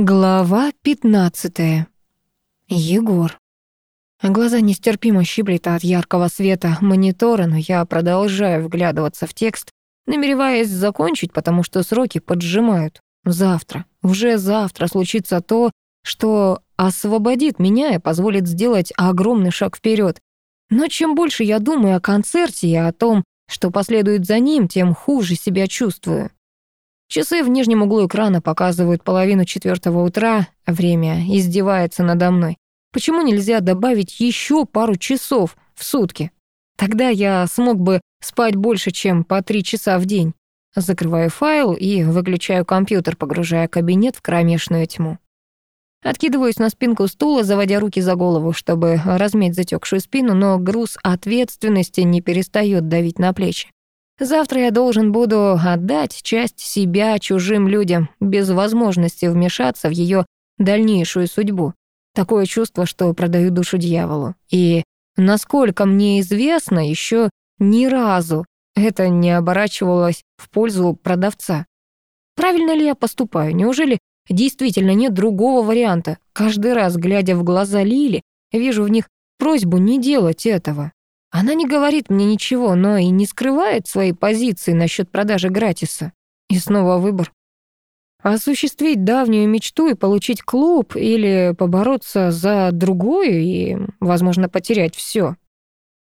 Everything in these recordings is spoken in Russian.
Глава 15. Егор. Глаза нестерпимо щиплет от яркого света монитора, но я продолжаю вглядываться в текст, намереваясь закончить, потому что сроки поджимают. Завтра, уже завтра случится то, что освободит меня и позволит сделать огромный шаг вперед. Но чем больше я думаю о концерте и о том, что последует за ним, тем хуже себя чувствую. Часы в нижнем углу экрана показывают половину четвертого утра. Время издевается надо мной. Почему нельзя добавить еще пару часов в сутки? Тогда я смог бы спать больше, чем по три часа в день. Закрываю файл и выключаю компьютер, погружая кабинет в кромешную тьму. Откидываюсь на спинку стула, заводя руки за голову, чтобы размять затекшую спину, но груз ответственности не перестает давить на плечи. Завтра я должен буду отдать часть себя чужим людям, без возможности вмешаться в ее дальнейшую судьбу. Такое чувство, что продаю душу дьяволу. И, насколько мне известно, еще ни разу это не оборачивалось в пользу продавца. Правильно ли я поступаю? Неужели действительно нет другого варианта? Каждый раз, глядя в глаза Лили, вижу в них просьбу не делать этого. Она не говорит мне ничего, но и не скрывает своей позиции насчет продажи гратиса. И снова выбор. Осуществить давнюю мечту и получить клуб или побороться за другую и, возможно, потерять все.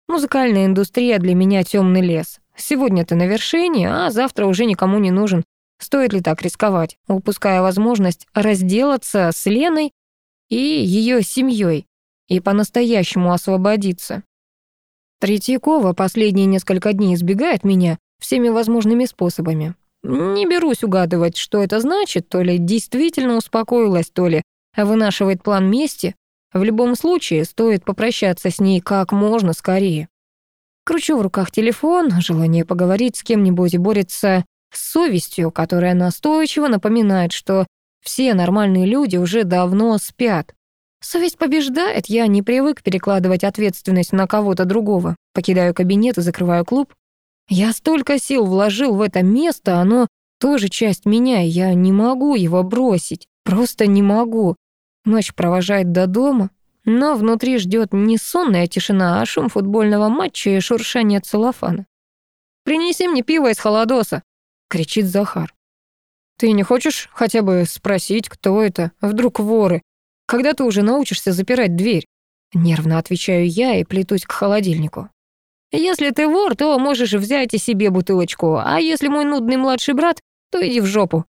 Музыкальная индустрия для меня темный лес. Сегодня ты на вершине, а завтра уже никому не нужен. Стоит ли так рисковать, упуская возможность разделаться с Леной и ее семьей и по-настоящему освободиться? Третьякова последние несколько дней избегает меня всеми возможными способами. Не берусь угадывать, что это значит, то ли действительно успокоилась, то ли вынашивает план мести. В любом случае, стоит попрощаться с ней как можно скорее. Кручу в руках телефон, желание поговорить с кем-нибудь борется с совестью, которая настойчиво напоминает, что все нормальные люди уже давно спят. Совесть побеждает, я не привык перекладывать ответственность на кого-то другого. Покидаю кабинет и закрываю клуб. Я столько сил вложил в это место, оно тоже часть меня, и я не могу его бросить. Просто не могу. Ночь провожает до дома, но внутри ждет не сонная тишина, а шум футбольного матча и шуршание целлофана. «Принеси мне пиво из холодоса!» — кричит Захар. «Ты не хочешь хотя бы спросить, кто это? Вдруг воры? Когда ты уже научишься запирать дверь?» Нервно отвечаю я и плетусь к холодильнику. «Если ты вор, то можешь взять и себе бутылочку, а если мой нудный младший брат, то иди в жопу».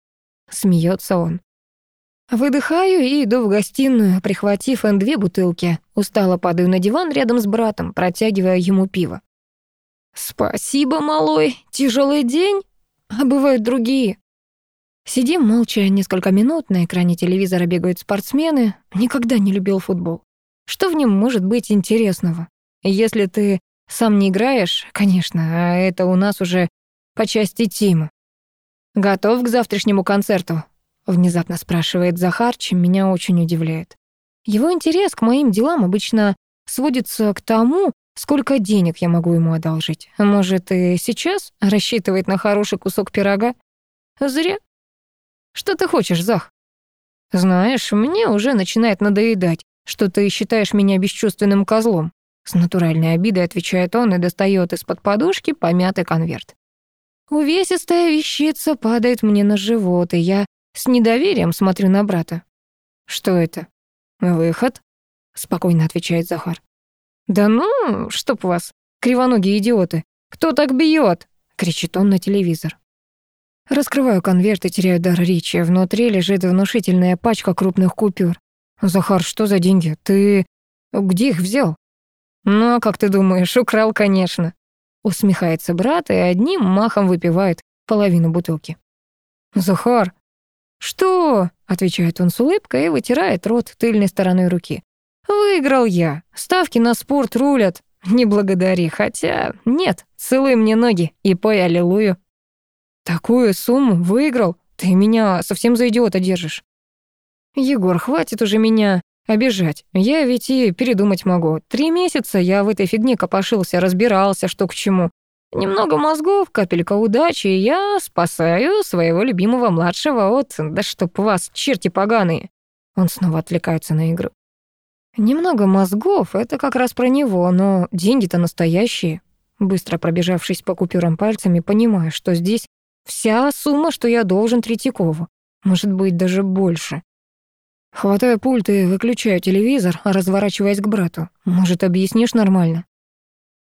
Смеется он. Выдыхаю и иду в гостиную, прихватив две бутылки. Устало падаю на диван рядом с братом, протягивая ему пиво. «Спасибо, малой. Тяжелый день? А бывают другие. Сидим молча несколько минут, на экране телевизора бегают спортсмены. Никогда не любил футбол. Что в нем может быть интересного? Если ты сам не играешь, конечно, а это у нас уже по части Тима. «Готов к завтрашнему концерту?» — внезапно спрашивает Захар, чем меня очень удивляет. Его интерес к моим делам обычно сводится к тому, сколько денег я могу ему одолжить. Может, и сейчас рассчитывает на хороший кусок пирога? Зря. Что ты хочешь, Зах? Знаешь, мне уже начинает надоедать, что ты считаешь меня бесчувственным козлом. С натуральной обидой отвечает он и достает из-под подушки помятый конверт. Увесистая вещица падает мне на живот, и я с недоверием смотрю на брата. «Что это?» «Выход», — спокойно отвечает Захар. «Да ну, чтоб вас, кривоногие идиоты! Кто так бьет? кричит он на телевизор. Раскрываю конверт и теряю дар речи. Внутри лежит внушительная пачка крупных купюр. «Захар, что за деньги? Ты где их взял?» «Ну, а как ты думаешь, украл, конечно». Усмехается брат и одним махом выпивает половину бутылки. «Захар!» «Что?» — отвечает он с улыбкой и вытирает рот тыльной стороной руки. «Выиграл я. Ставки на спорт рулят. Не благодари, хотя нет, целуй мне ноги и пой аллилуйю». Такую сумму выиграл? Ты меня совсем за идиота держишь. Егор, хватит уже меня обижать. Я ведь и передумать могу. Три месяца я в этой фигне копошился, разбирался, что к чему. Немного мозгов, капелька удачи, и я спасаю своего любимого младшего от... Да чтоб вас, черти поганые. Он снова отвлекается на игру. Немного мозгов — это как раз про него, но деньги-то настоящие. Быстро пробежавшись по купюрам пальцами, понимаю, что здесь вся сумма, что я должен Третьякову. Может быть, даже больше. Хватаю пульт и выключаю телевизор, разворачиваясь к брату. Может, объяснишь нормально?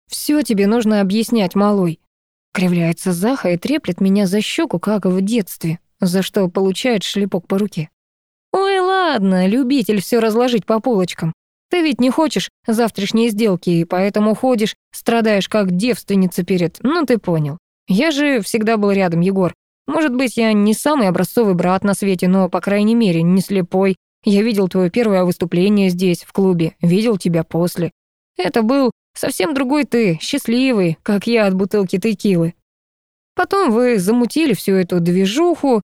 Все тебе нужно объяснять, малой. Кривляется Заха и треплет меня за щеку, как в детстве, за что получает шлепок по руке. Ой, ладно, любитель все разложить по полочкам. Ты ведь не хочешь завтрашней сделки, и поэтому ходишь, страдаешь как девственница перед... Ну, ты понял. Я же всегда был рядом, Егор. Может быть, я не самый образцовый брат на свете, но, по крайней мере, не слепой. Я видел твое первое выступление здесь, в клубе, видел тебя после. Это был совсем другой ты, счастливый, как я от бутылки текилы. Потом вы замутили всю эту движуху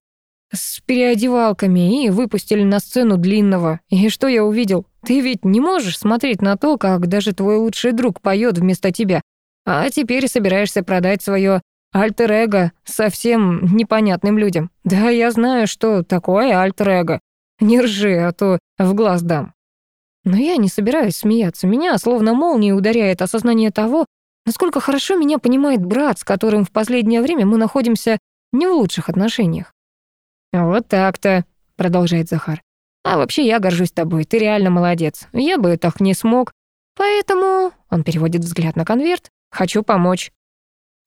с переодевалками и выпустили на сцену длинного. И что я увидел? Ты ведь не можешь смотреть на то, как даже твой лучший друг поет вместо тебя. А теперь собираешься продать свое альтер-эго совсем непонятным людям. Да, я знаю, что такое альтер-эго. Не ржи, а то в глаз дам. Но я не собираюсь смеяться. Меня словно молнией ударяет осознание того, насколько хорошо меня понимает брат, с которым в последнее время мы находимся не в лучших отношениях. «Вот так-то», — продолжает Захар. «А вообще я горжусь тобой, ты реально молодец. Я бы так не смог. Поэтому...» — он переводит взгляд на конверт. «Хочу помочь».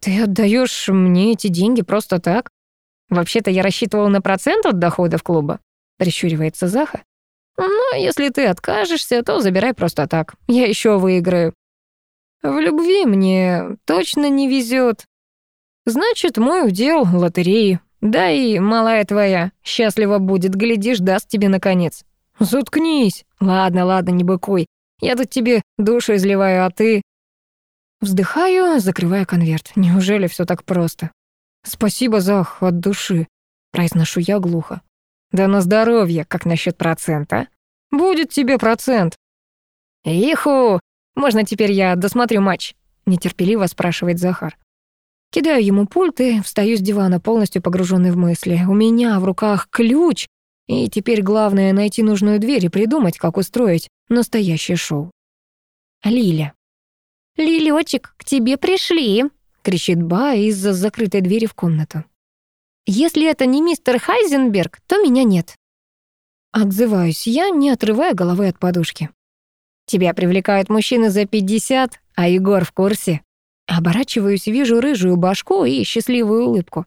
«Ты отдаешь мне эти деньги просто так?» «Вообще-то я рассчитывал на процент от доходов клуба», — прищуривается Заха. «Но если ты откажешься, то забирай просто так. Я еще выиграю». «В любви мне точно не везет. Значит, мой удел — лотереи. Да и малая твоя счастлива будет, глядишь, даст тебе наконец». «Заткнись!» «Ладно, ладно, не быкуй. Я тут тебе душу изливаю, а ты...» Вздыхаю, закрывая конверт. Неужели все так просто? «Спасибо, Зах, от души», — произношу я глухо. Да на здоровье, как насчет процента? Будет тебе процент. Иху, можно теперь я досмотрю матч? Нетерпеливо спрашивает Захар. Кидаю ему пульт и встаю с дивана, полностью погруженный в мысли. У меня в руках ключ, и теперь главное найти нужную дверь и придумать, как устроить настоящее шоу. Лиля. «Лилёчек, к тебе пришли!» — кричит Ба из-за закрытой двери в комнату. Если это не мистер Хайзенберг, то меня нет. Отзываюсь я, не отрывая головы от подушки. Тебя привлекают мужчины за 50, а Егор в курсе. Оборачиваюсь, вижу рыжую башку и счастливую улыбку.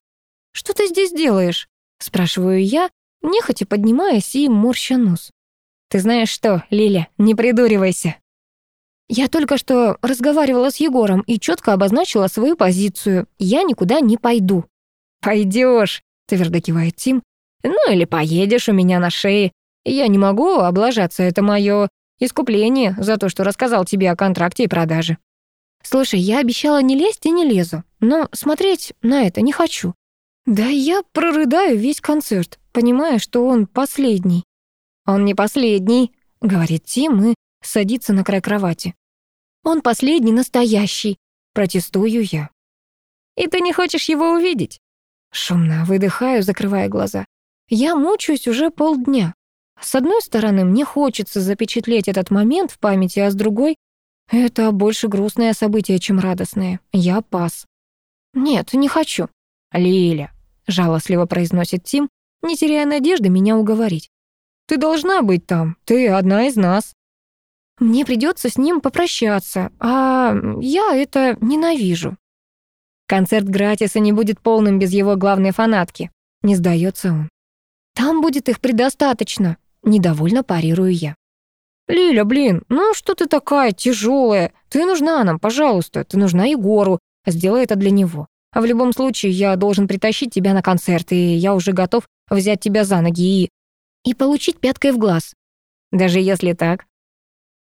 «Что ты здесь делаешь?» — спрашиваю я, нехотя поднимаясь и морща нос. «Ты знаешь что, Лиля, не придуривайся». Я только что разговаривала с Егором и четко обозначила свою позицию. Я никуда не пойду. Пойдешь, твердо кивает Тим. Ну или поедешь у меня на шее. Я не могу облажаться, это мое искупление за то, что рассказал тебе о контракте и продаже. Слушай, я обещала не лезть и не лезу, но смотреть на это не хочу. Да я прорыдаю весь концерт, понимая, что он последний. Он не последний, говорит Тим и садится на край кровати. Он последний настоящий, протестую я. И ты не хочешь его увидеть? Шумно выдыхаю, закрывая глаза. Я мучаюсь уже полдня. С одной стороны, мне хочется запечатлеть этот момент в памяти, а с другой — это больше грустное событие, чем радостное. Я пас. «Нет, не хочу». «Лиля», — жалостливо произносит Тим, не теряя надежды меня уговорить. «Ты должна быть там, ты одна из нас». Мне придется с ним попрощаться, а я это ненавижу. Концерт Гратиса не будет полным без его главной фанатки. Не сдается он. Там будет их предостаточно. Недовольно парирую я. «Лиля, блин, ну что ты такая тяжелая? Ты нужна нам, пожалуйста. Ты нужна Егору. Сделай это для него. А в любом случае, я должен притащить тебя на концерт, и я уже готов взять тебя за ноги и... И получить пяткой в глаз. Даже если так.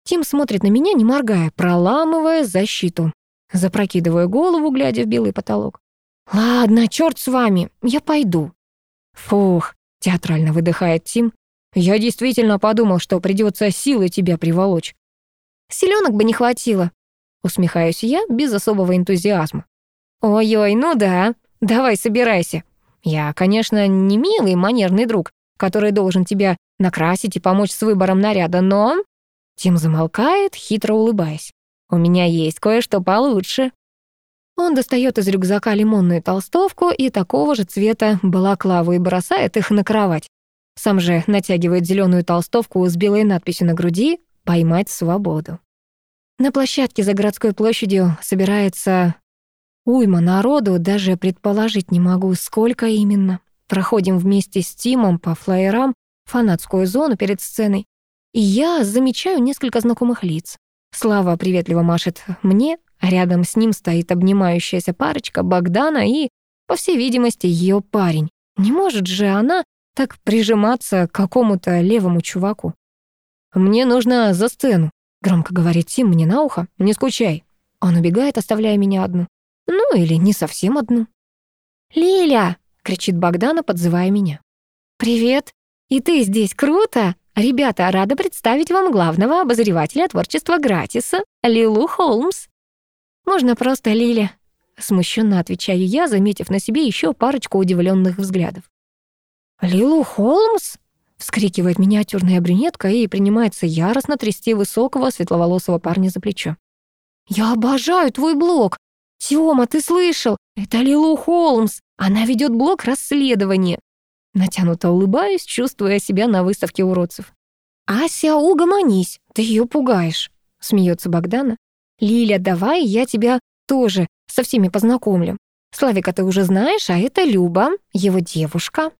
Тим смотрит на меня, не моргая, проламывая защиту. Запрокидываю голову, глядя в белый потолок. «Ладно, черт с вами, я пойду». «Фух», — театрально выдыхает Тим. «Я действительно подумал, что придется силой тебя приволочь». «Селенок бы не хватило», — усмехаюсь я без особого энтузиазма. «Ой-ой, ну да, давай собирайся. Я, конечно, не милый манерный друг, который должен тебя накрасить и помочь с выбором наряда, но...» Тим замолкает, хитро улыбаясь. «У меня есть кое-что получше». Он достает из рюкзака лимонную толстовку и такого же цвета балаклаву и бросает их на кровать. Сам же натягивает зеленую толстовку с белой надписью на груди «Поймать свободу». На площадке за городской площадью собирается уйма народу, даже предположить не могу, сколько именно. Проходим вместе с Тимом по флайерам фанатскую зону перед сценой, я замечаю несколько знакомых лиц. Слава приветливо машет мне, а рядом с ним стоит обнимающаяся парочка Богдана и, по всей видимости, ее парень. Не может же она так прижиматься к какому-то левому чуваку. «Мне нужно за сцену», — громко говорит Тим мне на ухо. «Не скучай». Он убегает, оставляя меня одну. Ну, или не совсем одну. «Лиля!» — кричит Богдана, подзывая меня. «Привет! И ты здесь, круто! Ребята, рада представить вам главного обозревателя творчества Гратиса, Лилу Холмс». «Можно просто Лиля», — смущенно отвечаю я, заметив на себе еще парочку удивленных взглядов. «Лилу Холмс?» — вскрикивает миниатюрная брюнетка и принимается яростно трясти высокого светловолосого парня за плечо. «Я обожаю твой блог! Тёма, ты слышал? Это Лилу Холмс! Она ведет блог расследования!» Натянуто улыбаюсь, чувствуя себя на выставке уродцев. «Ася, угомонись, ты ее пугаешь», — смеется Богдана. «Лиля, давай я тебя тоже со всеми познакомлю. Славика ты уже знаешь, а это Люба, его девушка».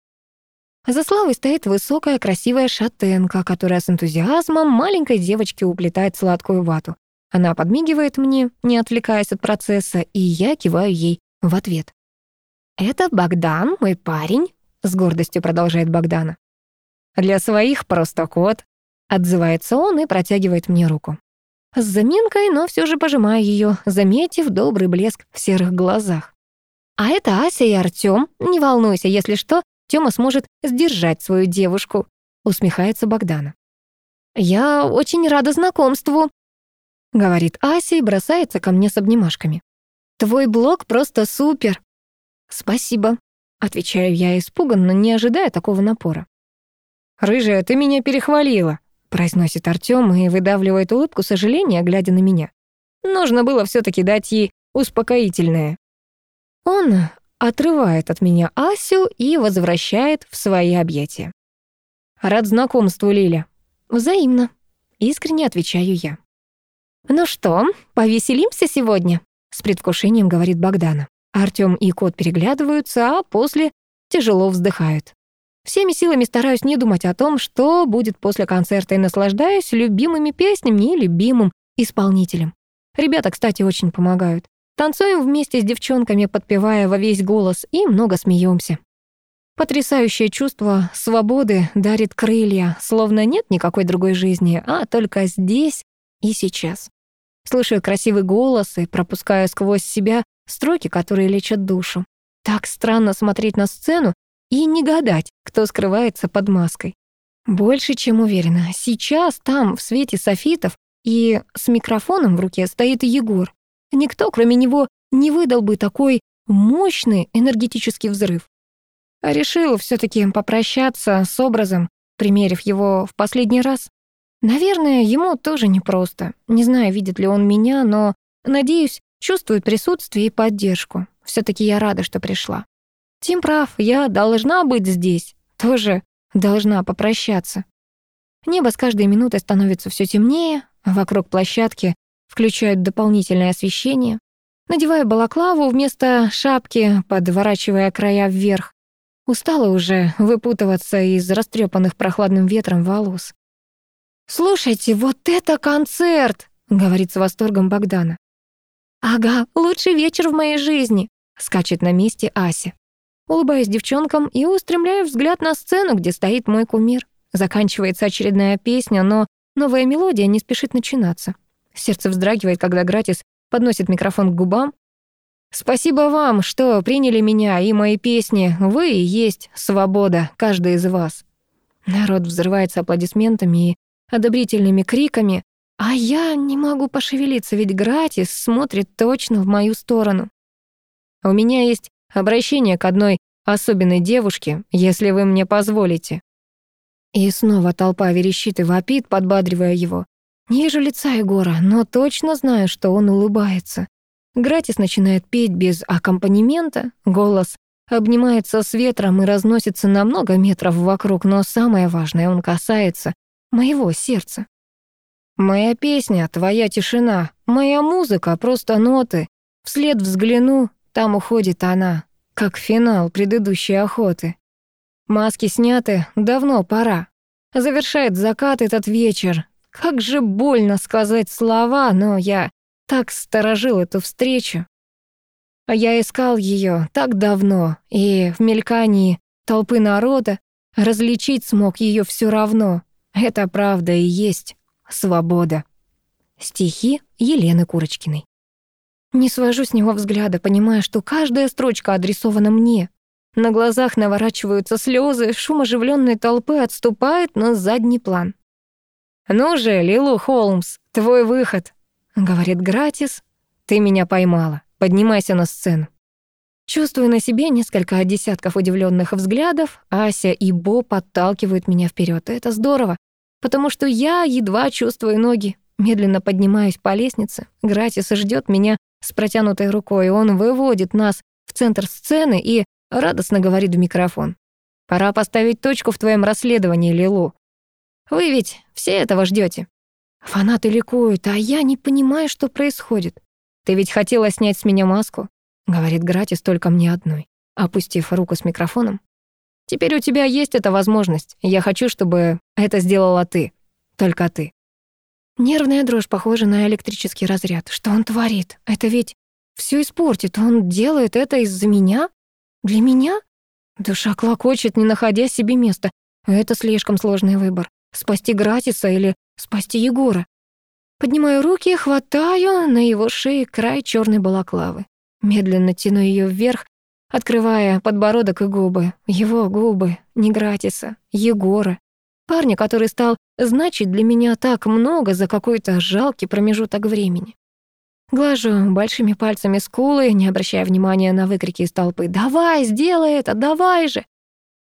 За Славой стоит высокая красивая шатенка, которая с энтузиазмом маленькой девочки уплетает сладкую вату. Она подмигивает мне, не отвлекаясь от процесса, и я киваю ей в ответ. «Это Богдан, мой парень», — с гордостью продолжает Богдана. «Для своих просто кот», — отзывается он и протягивает мне руку. С заминкой, но все же пожимаю ее, заметив добрый блеск в серых глазах. «А это Ася и Артём. Не волнуйся, если что, Тёма сможет сдержать свою девушку», — усмехается Богдана. «Я очень рада знакомству», — говорит Ася и бросается ко мне с обнимашками. «Твой блог просто супер». «Спасибо», — отвечаю я испуганно, не ожидая такого напора. «Рыжая, ты меня перехвалила», — произносит Артём и выдавливает улыбку сожаления, глядя на меня. Нужно было все таки дать ей успокоительное. Он отрывает от меня Асю и возвращает в свои объятия. «Рад знакомству, Лиля». «Взаимно», — искренне отвечаю я. «Ну что, повеселимся сегодня?» — с предвкушением говорит Богдана. Артём и кот переглядываются, а после тяжело вздыхают. Всеми силами стараюсь не думать о том, что будет после концерта, и наслаждаюсь любимыми песнями и любимым исполнителем. Ребята, кстати, очень помогают. Танцуем вместе с девчонками, подпевая во весь голос, и много смеемся. Потрясающее чувство свободы дарит крылья, словно нет никакой другой жизни, а только здесь и сейчас. Слышу красивый голос и пропускаю сквозь себя строки, которые лечат душу. Так странно смотреть на сцену и не гадать, кто скрывается под маской. Больше чем уверена, сейчас там, в свете софитов и с микрофоном в руке стоит Егор. Никто, кроме него, не выдал бы такой мощный энергетический взрыв. А решил все таки попрощаться с образом, примерив его в последний раз. Наверное, ему тоже непросто. Не знаю, видит ли он меня, но, надеюсь, чувствует присутствие и поддержку. все таки я рада, что пришла. Тим прав, я должна быть здесь. Тоже должна попрощаться. Небо с каждой минутой становится все темнее, вокруг площадки включают дополнительное освещение. Надеваю балаклаву вместо шапки, подворачивая края вверх. Устала уже выпутываться из растрепанных прохладным ветром волос. «Слушайте, вот это концерт!» — говорит с восторгом Богдана. «Ага, лучший вечер в моей жизни!» — скачет на месте Ася. Улыбаюсь девчонкам и устремляю взгляд на сцену, где стоит мой кумир. Заканчивается очередная песня, но новая мелодия не спешит начинаться. Сердце вздрагивает, когда Гратис подносит микрофон к губам. «Спасибо вам, что приняли меня и мои песни. Вы и есть свобода, каждый из вас». Народ взрывается аплодисментами и одобрительными криками, а я не могу пошевелиться, ведь Гратис смотрит точно в мою сторону. У меня есть обращение к одной особенной девушке, если вы мне позволите». И снова толпа верещит и вопит, подбадривая его. Не вижу лица Егора, но точно знаю, что он улыбается. Гратис начинает петь без аккомпанемента, голос обнимается с ветром и разносится на много метров вокруг, но самое важное, он касается моего сердца. Моя песня, твоя тишина, моя музыка, просто ноты. Вслед взгляну, там уходит она, как финал предыдущей охоты. Маски сняты, давно пора. Завершает закат этот вечер. Как же больно сказать слова, но я так сторожил эту встречу. Я искал ее так давно, и в мелькании толпы народа различить смог ее все равно. Это правда и есть свобода. Стихи Елены Курочкиной. Не свожу с него взгляда, понимая, что каждая строчка адресована мне. На глазах наворачиваются слезы, шум оживленной толпы отступает на задний план. «Ну же, Лилу Холмс, твой выход», — говорит Гратис. «Ты меня поймала. Поднимайся на сцену». Чувствую на себе несколько десятков удивленных взглядов. Ася и Бо подталкивают меня вперед. Это здорово, потому что я едва чувствую ноги. Медленно поднимаюсь по лестнице. Гратис ждет меня с протянутой рукой. Он выводит нас в центр сцены и радостно говорит в микрофон. «Пора поставить точку в твоем расследовании, Лилу. Вы ведь все этого ждете. Фанаты ликуют, а я не понимаю, что происходит. Ты ведь хотела снять с меня маску, говорит Гратис только мне одной, опустив руку с микрофоном. Теперь у тебя есть эта возможность. Я хочу, чтобы это сделала ты. Только ты. Нервная дрожь похожа на электрический разряд. Что он творит? Это ведь все испортит. Он делает это из-за меня? Для меня? Душа клокочет, не находя себе места. Это слишком сложный выбор. Спасти Гратиса или спасти Егора? Поднимаю руки, хватаю на его шее край черной балаклавы. Медленно тяну ее вверх, открывая подбородок и губы. Его губы, не Гратиса, Егора. Парня, который стал значить для меня так много за какой-то жалкий промежуток времени. Глажу большими пальцами скулы, не обращая внимания на выкрики из толпы. «Давай, сделай это, давай же!»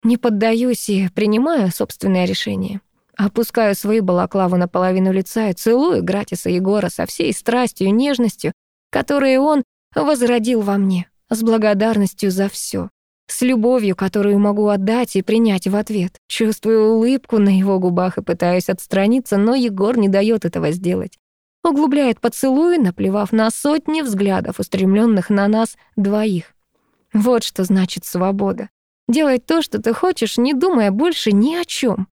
Не поддаюсь и принимаю собственное решение. Опускаю свою балаклаву на половину лица и целую Гратиса Егора со всей страстью и нежностью, которые он возродил во мне, с благодарностью за все, с любовью, которую могу отдать и принять в ответ. Чувствую улыбку на его губах и пытаюсь отстраниться, но Егор не дает этого сделать. Углубляет поцелуй, наплевав на сотни взглядов, устремленных на нас двоих. Вот что значит свобода. Делать то, что ты хочешь, не думая больше ни о чем.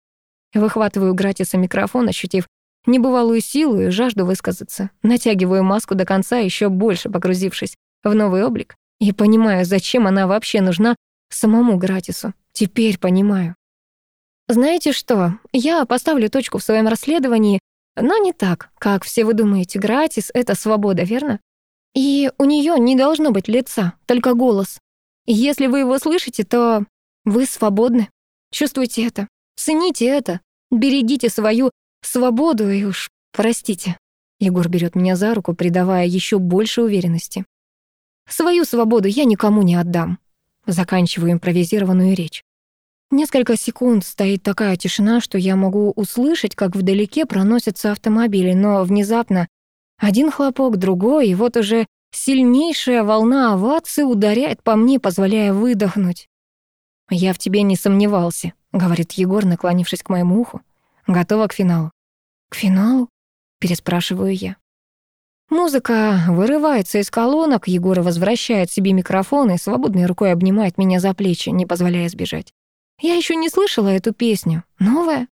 Выхватываю Гратиса микрофон, ощутив небывалую силу и жажду высказаться. Натягиваю маску до конца, еще больше погрузившись в новый облик. И понимаю, зачем она вообще нужна самому Гратису. Теперь понимаю. Знаете что, я поставлю точку в своем расследовании, но не так, как все вы думаете. Гратис — это свобода, верно? И у нее не должно быть лица, только голос. И если вы его слышите, то вы свободны. Чувствуйте это. Цените это, берегите свою свободу и уж простите. Егор берет меня за руку, придавая еще больше уверенности. Свою свободу я никому не отдам. Заканчиваю импровизированную речь. Несколько секунд стоит такая тишина, что я могу услышать, как вдалеке проносятся автомобили, но внезапно один хлопок, другой, и вот уже сильнейшая волна овации ударяет по мне, позволяя выдохнуть. «Я в тебе не сомневался», — говорит Егор, наклонившись к моему уху. «Готова к финалу». «К финалу?» — переспрашиваю я. Музыка вырывается из колонок, Егор возвращает себе микрофон и свободной рукой обнимает меня за плечи, не позволяя сбежать. Я еще не слышала эту песню. Новая?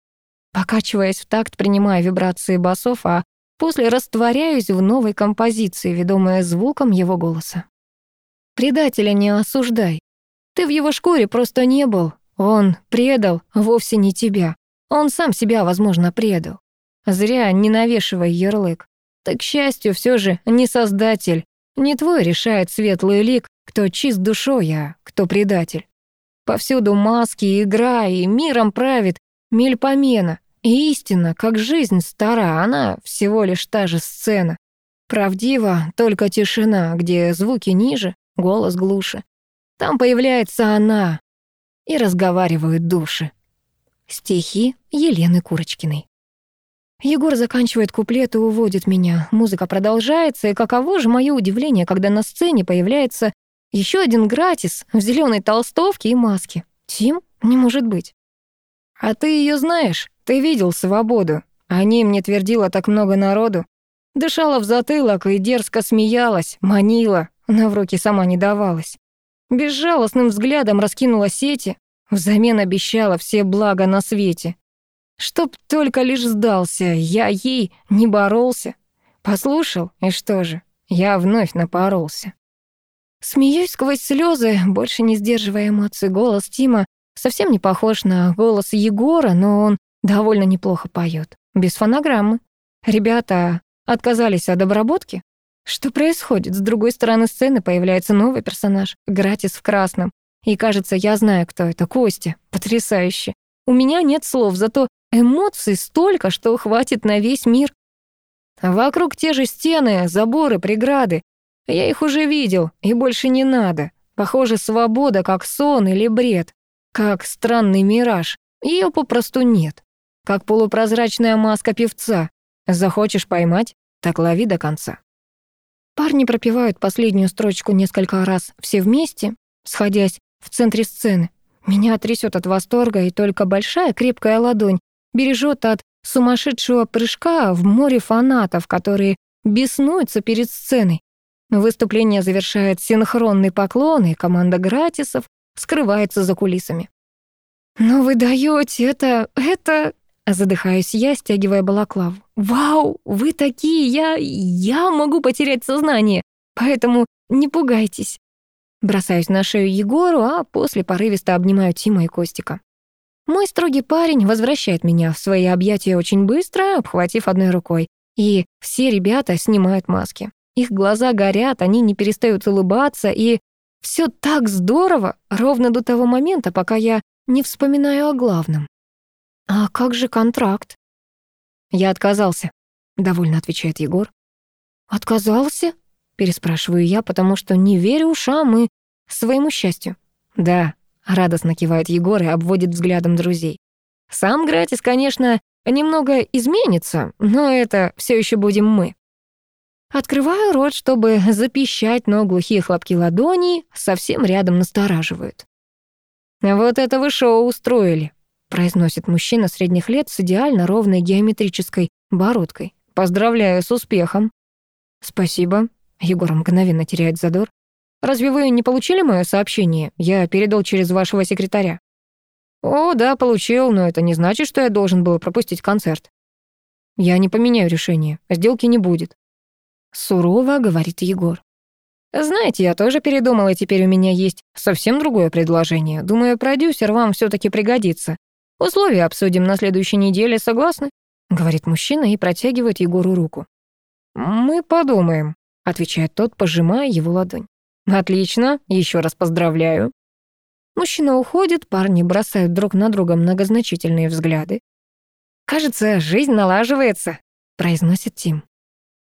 Покачиваясь в такт, принимая вибрации басов, а после растворяюсь в новой композиции, ведомая звуком его голоса. «Предателя не осуждай. Ты в его шкуре просто не был. Он предал вовсе не тебя. Он сам себя, возможно, предал. Зря не навешивай ярлык. Ты, к счастью, все же не создатель. Не твой решает светлый лик, кто чист душой, а кто предатель. Повсюду маски, игра, и миром правит мельпомена. И истина, как жизнь стара, она всего лишь та же сцена. Правдива только тишина, где звуки ниже, голос глуше. Там появляется она, и разговаривают души. Стихи Елены Курочкиной. Егор заканчивает куплет и уводит меня. Музыка продолжается, и каково же мое удивление, когда на сцене появляется еще один гратис в зеленой толстовке и маске. Тим? Не может быть. А ты ее знаешь? Ты видел свободу? О ней мне твердило так много народу. Дышала в затылок и дерзко смеялась, манила, но в руки сама не давалась. Безжалостным взглядом раскинула сети, взамен обещала все блага на свете. Чтоб только лишь сдался, я ей не боролся. Послушал, и что же, я вновь напоролся. Смеюсь сквозь слезы, больше не сдерживая эмоций. Голос Тима совсем не похож на голос Егора, но он довольно неплохо поет, без фонограммы. Ребята отказались от обработки. Что происходит? С другой стороны сцены появляется новый персонаж, Гратис в красном. И кажется, я знаю, кто это. Костя. Потрясающе. У меня нет слов, зато эмоций столько, что хватит на весь мир. Вокруг те же стены, заборы, преграды. Я их уже видел, и больше не надо. Похоже, свобода как сон или бред, как странный мираж. Ее попросту нет. Как полупрозрачная маска певца. Захочешь поймать, так лови до конца. Парни пропевают последнюю строчку несколько раз все вместе, сходясь в центре сцены. Меня трясет от восторга, и только большая крепкая ладонь бережет от сумасшедшего прыжка в море фанатов, которые беснуются перед сценой. Выступление завершает синхронный поклон, и команда Гратисов скрывается за кулисами. «Но вы даете это... это...» Задыхаюсь я, стягивая балаклаву. «Вау, вы такие, я... я могу потерять сознание, поэтому не пугайтесь». Бросаюсь на шею Егору, а после порывисто обнимаю Тима и Костика. Мой строгий парень возвращает меня в свои объятия очень быстро, обхватив одной рукой. И все ребята снимают маски. Их глаза горят, они не перестают улыбаться, и все так здорово, ровно до того момента, пока я не вспоминаю о главном. «А как же контракт?» «Я отказался», — довольно отвечает Егор. «Отказался?» — переспрашиваю я, потому что не верю ушам и своему счастью. «Да», — радостно кивает Егор и обводит взглядом друзей. «Сам Гратис, конечно, немного изменится, но это все еще будем мы». Открываю рот, чтобы запищать, но глухие хлопки ладоней совсем рядом настораживают. «Вот это вы шоу устроили», произносит мужчина средних лет с идеально ровной геометрической бородкой. «Поздравляю с успехом!» «Спасибо». Егор мгновенно теряет задор. «Разве вы не получили мое сообщение? Я передал через вашего секретаря». «О, да, получил, но это не значит, что я должен был пропустить концерт». «Я не поменяю решение. Сделки не будет». Сурово говорит Егор. «Знаете, я тоже передумал, и теперь у меня есть совсем другое предложение. Думаю, продюсер вам все таки пригодится. Условия обсудим на следующей неделе, согласны?» — говорит мужчина и протягивает Егору руку. «Мы подумаем», — отвечает тот, пожимая его ладонь. «Отлично, еще раз поздравляю». Мужчина уходит, парни бросают друг на друга многозначительные взгляды. «Кажется, жизнь налаживается», — произносит Тим.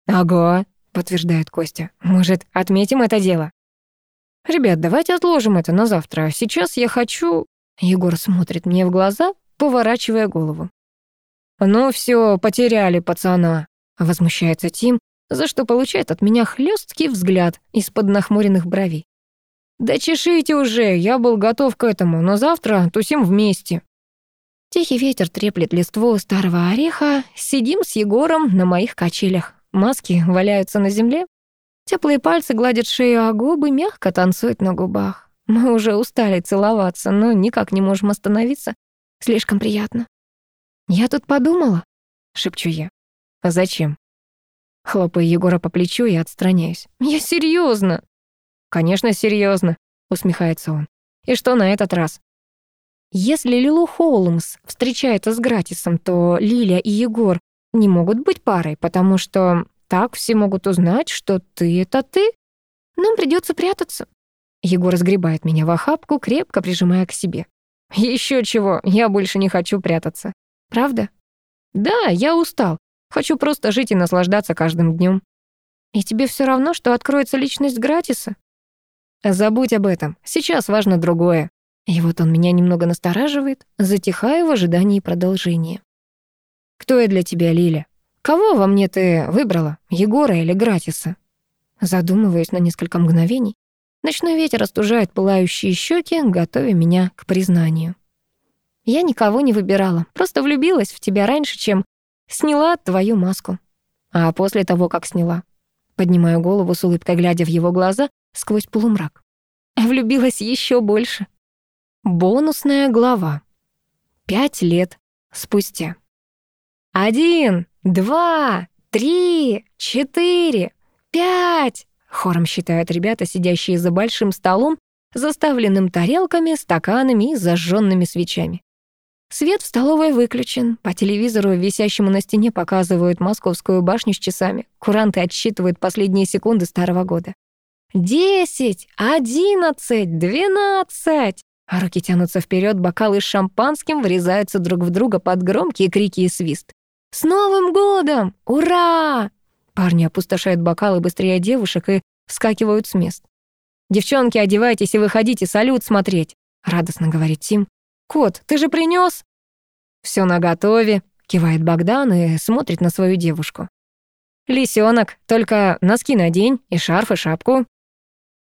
«Ага», — подтверждает Костя. «Может, отметим это дело?» «Ребят, давайте отложим это на завтра. Сейчас я хочу...» Егор смотрит мне в глаза, поворачивая голову. «Ну все, потеряли пацана», — возмущается Тим, за что получает от меня хлесткий взгляд из-под нахмуренных бровей. «Да чешите уже, я был готов к этому, но завтра тусим вместе». Тихий ветер треплет листву старого ореха, сидим с Егором на моих качелях. Маски валяются на земле, теплые пальцы гладят шею, а губы мягко танцуют на губах. Мы уже устали целоваться, но никак не можем остановиться. Слишком приятно. «Я тут подумала», — шепчу я. «А зачем?» Хлопаю Егора по плечу и отстраняюсь. «Я серьезно. «Конечно, серьезно, усмехается он. «И что на этот раз?» Если Лилу Холмс встречается с Гратисом, то Лиля и Егор не могут быть парой, потому что так все могут узнать, что ты — это ты. Нам придется прятаться. Егор сгребает меня в охапку, крепко прижимая к себе. Еще чего, я больше не хочу прятаться. Правда? Да, я устал. Хочу просто жить и наслаждаться каждым днем. И тебе все равно, что откроется личность Гратиса? Забудь об этом, сейчас важно другое. И вот он меня немного настораживает, затихая в ожидании продолжения. «Кто я для тебя, Лиля? Кого во мне ты выбрала, Егора или Гратиса?» Задумываясь на несколько мгновений, ночной ветер остужает пылающие щеки, готовя меня к признанию. «Я никого не выбирала, просто влюбилась в тебя раньше, чем сняла твою маску. А после того, как сняла, поднимаю голову с улыбкой, глядя в его глаза сквозь полумрак. Влюбилась еще больше. Бонусная глава. Пять лет спустя. «Один, два, три, четыре, пять!» Хором считают ребята, сидящие за большим столом, заставленным тарелками, стаканами и зажженными свечами. Свет в столовой выключен. По телевизору, висящему на стене, показывают московскую башню с часами. Куранты отсчитывают последние секунды старого года. «Десять! Одиннадцать! Двенадцать!» а руки тянутся вперед, бокалы с шампанским врезаются друг в друга под громкие крики и свист. «С Новым годом! Ура!» Парни опустошают бокалы быстрее девушек и вскакивают с мест. «Девчонки, одевайтесь и выходите салют смотреть», — радостно говорит Тим. «Кот, ты же принёс?» «Всё наготове», — кивает Богдан и смотрит на свою девушку. «Лисёнок, только носки надень и шарф, и шапку».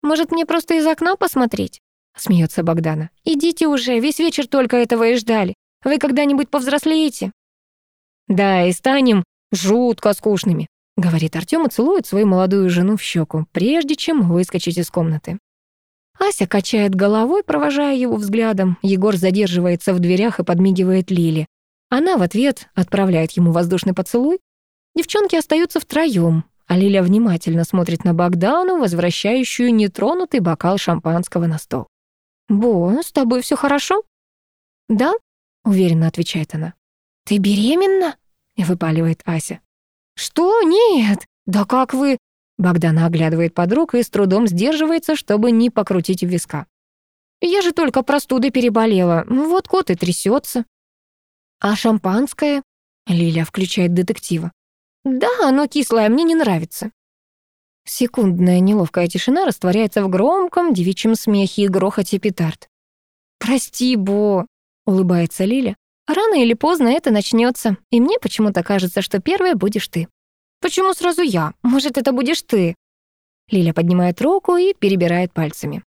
«Может, мне просто из окна посмотреть?» смеется Богдана. «Идите уже, весь вечер только этого и ждали. Вы когда-нибудь повзрослеете?» «Да, и станем жутко скучными», — говорит Артём и целует свою молодую жену в щеку, прежде чем выскочить из комнаты. Ася качает головой, провожая его взглядом. Егор задерживается в дверях и подмигивает Лиле. Она в ответ отправляет ему воздушный поцелуй. Девчонки остаются втроём, а Лиля внимательно смотрит на Богдану, возвращающую нетронутый бокал шампанского на стол. «Бо, с тобой все хорошо?» «Да», — уверенно отвечает она. «Ты беременна?» — выпаливает Ася. «Что? Нет! Да как вы...» Богдана оглядывает подруг и с трудом сдерживается, чтобы не покрутить виска. «Я же только простудой переболела. Вот кот и трясется. «А шампанское?» Лиля включает детектива. «Да, оно кислое, мне не нравится». Секундная неловкая тишина растворяется в громком девичьем смехе и грохоте петард. «Прости, Бо», — улыбается Лиля. «Рано или поздно это начнется, и мне почему-то кажется, что первая будешь ты». «Почему сразу я? Может, это будешь ты?» Лиля поднимает руку и перебирает пальцами.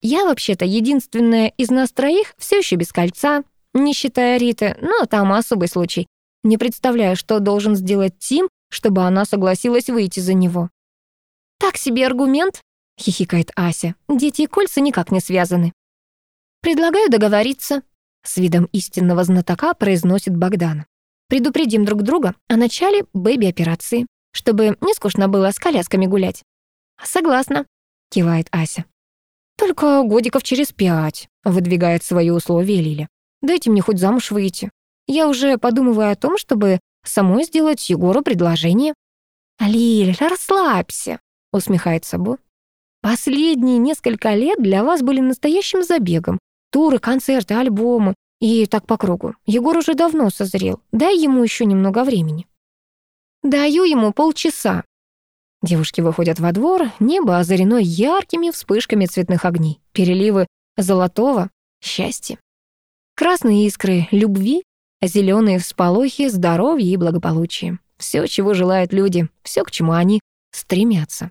«Я вообще-то единственная из нас троих все еще без кольца, не считая Риты, но там особый случай. Не представляю, что должен сделать Тим, чтобы она согласилась выйти за него. «Так себе аргумент», — хихикает Ася. «Дети и кольца никак не связаны». «Предлагаю договориться», — с видом истинного знатока произносит Богдан. «Предупредим друг друга о начале бэби-операции, чтобы не скучно было с колясками гулять». «Согласна», — кивает Ася. «Только годиков через пять», — выдвигает свои условия Лиля. «Дайте мне хоть замуж выйти. Я уже подумываю о том, чтобы самой сделать Егору предложение». «Лиля, расслабься», усмехается Бо. Последние несколько лет для вас были настоящим забегом. Туры, концерты, альбомы и так по кругу. Егор уже давно созрел. Дай ему еще немного времени. Даю ему полчаса. Девушки выходят во двор, небо озарено яркими вспышками цветных огней, переливы золотого, счастья. Красные искры любви, зеленые всполохи здоровья и благополучия. Все, чего желают люди, все, к чему они стремятся.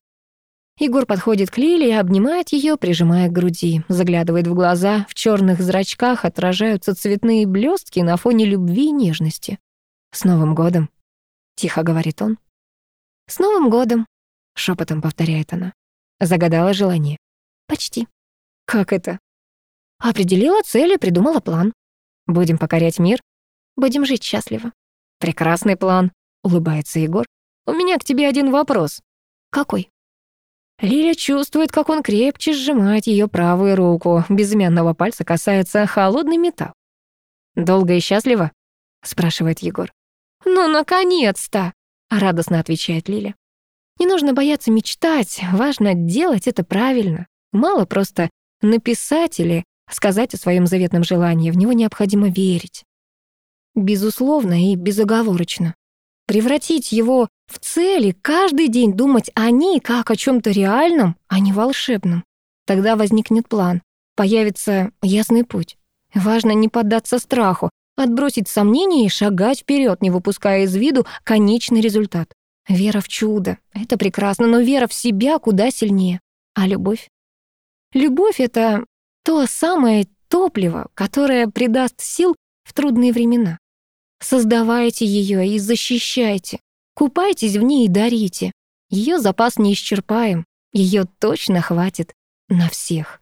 Егор подходит к Лиле и обнимает ее, прижимая к груди, заглядывает в глаза, в черных зрачках отражаются цветные блестки на фоне любви и нежности. «С Новым годом!» — тихо говорит он. «С Новым годом!» — шепотом повторяет она. Загадала желание. «Почти». «Как это?» «Определила цель и придумала план. Будем покорять мир. Будем жить счастливо». «Прекрасный план», — улыбается Егор. «У меня к тебе один вопрос». «Какой?» Лиля чувствует, как он крепче сжимает ее правую руку. Безымянного пальца касается холодный металл. «Долго и счастливо?» — спрашивает Егор. «Ну, наконец-то!» — радостно отвечает Лиля. «Не нужно бояться мечтать, важно делать это правильно. Мало просто написать или сказать о своем заветном желании, в него необходимо верить. Безусловно и безоговорочно. Превратить его в цели, каждый день думать о ней как о чем то реальном, а не волшебном. Тогда возникнет план, появится ясный путь. Важно не поддаться страху, отбросить сомнения и шагать вперед, не выпуская из виду конечный результат. Вера в чудо — это прекрасно, но вера в себя куда сильнее. А любовь? Любовь — это то самое топливо, которое придаст сил в трудные времена. Создавайте ее и защищайте. Купайтесь в ней и дарите. Ее запас неисчерпаем. Ее точно хватит на всех.